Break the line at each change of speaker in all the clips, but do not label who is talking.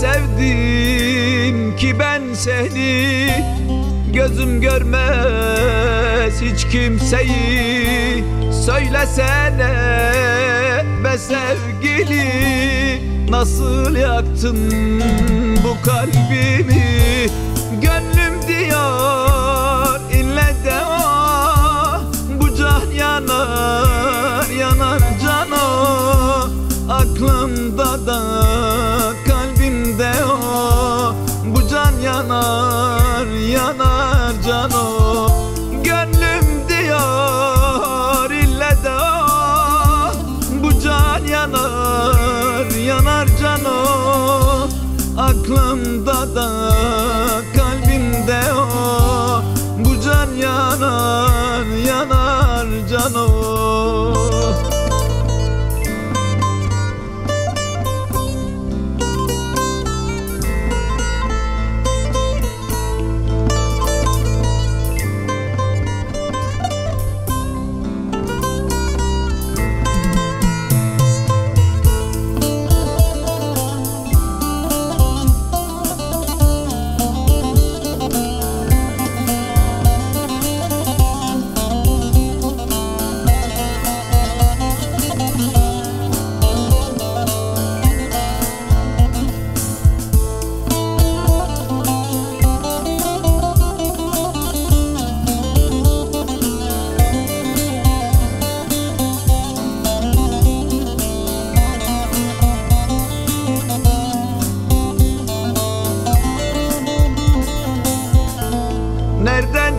Sevdim ki ben seni. Gözüm görmez hiç kimseyi. Söylesene be sevgili Nasıl yaktın bu kalbimi? Gönlüm diyor ille de o. Bu can yanar yanar can o. Aklımda da Aklımda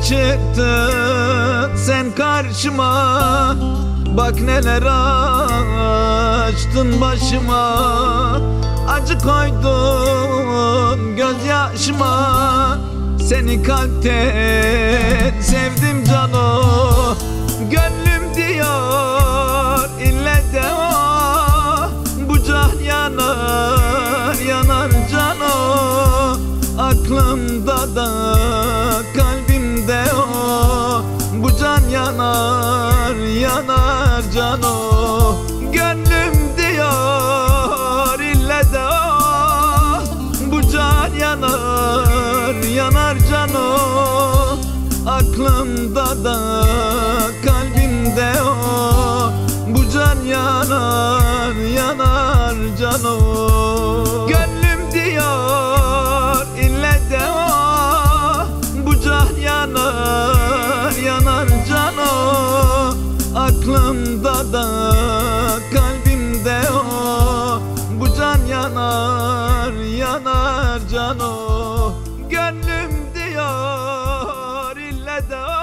çıktın sen karşıma. Bak neler açtın başıma. Acı koydun gözyaşıma. Seni kalpten sevdim cano. Gönlüm diyor ille de o Bu can yanar yanar cano. Aklımda da yanar yanar can o. Aklımda da kalbimde o. Bu can yanar yanar can o Gönlüm diyor